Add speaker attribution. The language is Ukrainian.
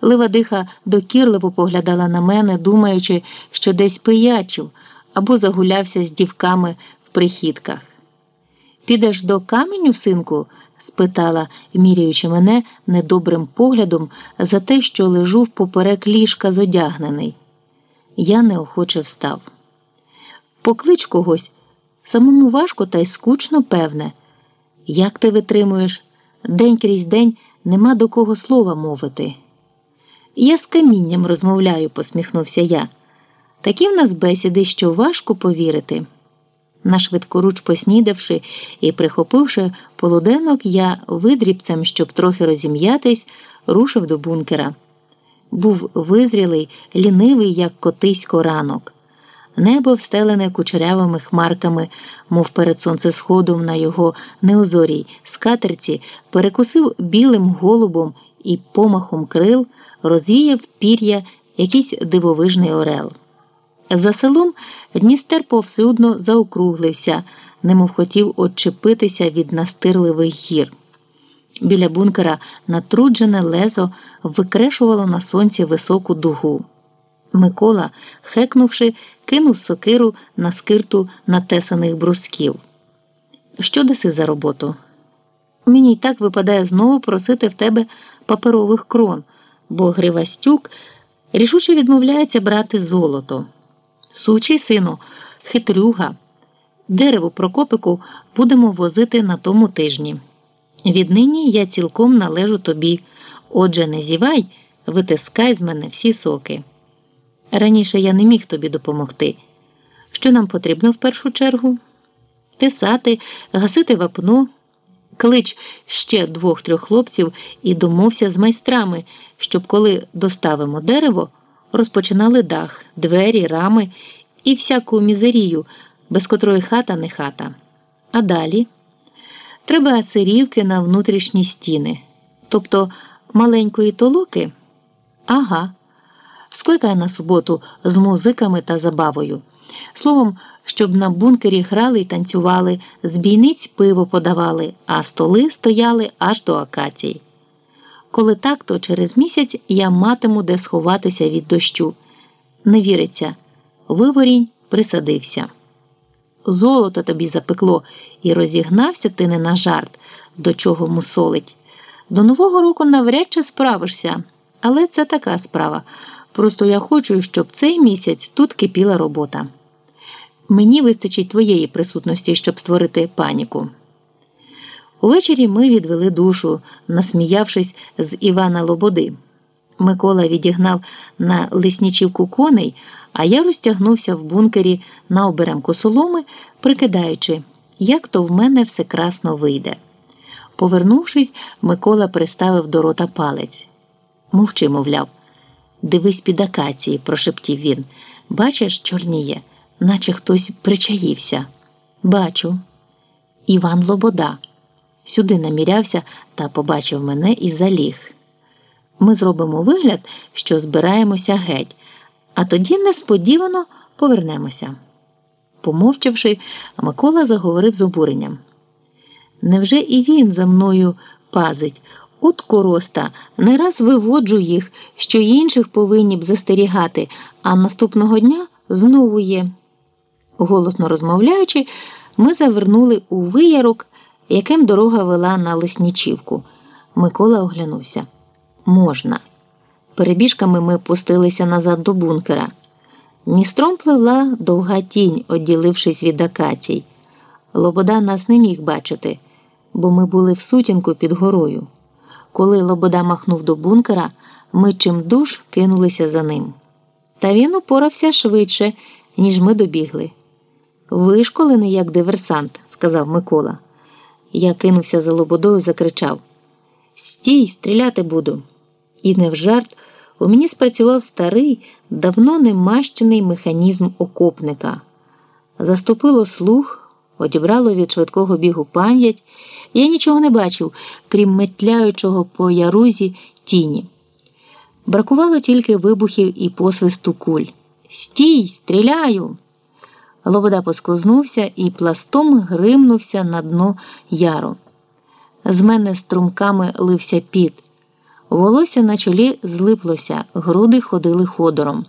Speaker 1: Ливадиха докірливо поглядала на мене, думаючи, що десь пиячив або загулявся з дівками в прихідках. Підеш до каменю, синку? спитала, міряючи мене недобрим поглядом за те, що лежу впоперек ліжка зодягнений. Я неохоче встав. Поклич когось, самому важко та й скучно, певне. Як ти витримуєш? День крізь день нема до кого слова мовити. Я з камінням розмовляю, посміхнувся я. Такі в нас бесіди, що важко повірити. На швидкоруч поснідавши і прихопивши полуденок, я видрібцем, щоб трохи розім'ятись, рушив до бункера. Був визрілий, лінивий, як котисько ранок. Небо встелене кучерявими хмарками, мов перед сонцесходом на його неозорій скатерці, перекусив білим голубом і помахом крил, розвіяв пір'я якийсь дивовижний орел. За селом Дністер повсюдно заокруглився, немов хотів отчепитися від настирливих гір. Біля бункера натруджене лезо викрешувало на сонці високу дугу. Микола, хекнувши, кинув сокиру на скирту натесаних брусків. Що даси за роботу? Мені й так випадає знову просити в тебе паперових крон, бо Гривастюк рішуче відмовляється брати золото. Сучий сину, хитрюга, дерево Прокопику будемо возити на тому тижні. Віднині я цілком належу тобі. Отже, не зівай, витискай з мене всі соки. Раніше я не міг тобі допомогти. Що нам потрібно в першу чергу? Тисати, гасити вапно, клич ще двох-трьох хлопців і домовся з майстрами, щоб коли доставимо дерево, розпочинали дах, двері, рами і всяку мізерію, без котрої хата не хата. А далі треба сирівки на внутрішні стіни, тобто маленької толоки. Ага скликає на суботу з музиками та забавою. Словом, щоб на бункері грали й танцювали, з бійниць пиво подавали, а столи стояли аж до акацій. Коли так, то через місяць я матиму де сховатися від дощу. Не віриться, виворінь присадився. Золото тобі запекло, і розігнався ти не на жарт, до чого мусолить. До Нового року навряд чи справишся, але це така справа. Просто я хочу, щоб цей місяць тут кипіла робота. Мені вистачить твоєї присутності, щоб створити паніку. Увечері ми відвели душу, насміявшись з Івана Лободи. Микола відігнав на лиснічівку коней, а я розтягнувся в бункері на оберемку соломи, прикидаючи, як то в мене все красно вийде. Повернувшись, Микола приставив до рота палець. Мовчи, мовляв. Дивись під акації, прошептів він. Бачиш, чорніє, наче хтось причаївся. Бачу. Іван Лобода. Сюди намірявся та побачив мене і заліг. Ми зробимо вигляд, що збираємося геть, а тоді несподівано повернемося. Помовчавши, Микола заговорив з обуренням. Невже і він за мною пазить? От короста, не раз виводжу їх, що інших повинні б застерігати, а наступного дня знову є. Голосно розмовляючи, ми завернули у виярок, яким дорога вела на Леснічівку. Микола оглянувся. Можна. Перебіжками ми пустилися назад до бункера. Містром пливла довга тінь, одділившись від акацій. Лобода нас не міг бачити, бо ми були в сутінку під горою. Коли Лобода махнув до бункера, ми чимдуж кинулися за ним. Та він упорався швидше, ніж ми добігли. Вишколений, як диверсант, сказав Микола. Я кинувся за Лободою, закричав Стій, стріляти буду. І не в жарт у мені спрацював старий, давно не мащений механізм окопника. Заступило слух, одібрало від швидкого бігу пам'ять. Я нічого не бачив, крім метляючого по ярузі тіні. Бракувало тільки вибухів і посвисту куль. Стій, стріляю! Лобода поскознувся і пластом гримнувся на дно яру. З мене струмками лився піт. Волосся на чолі злиплося, груди ходили ходором.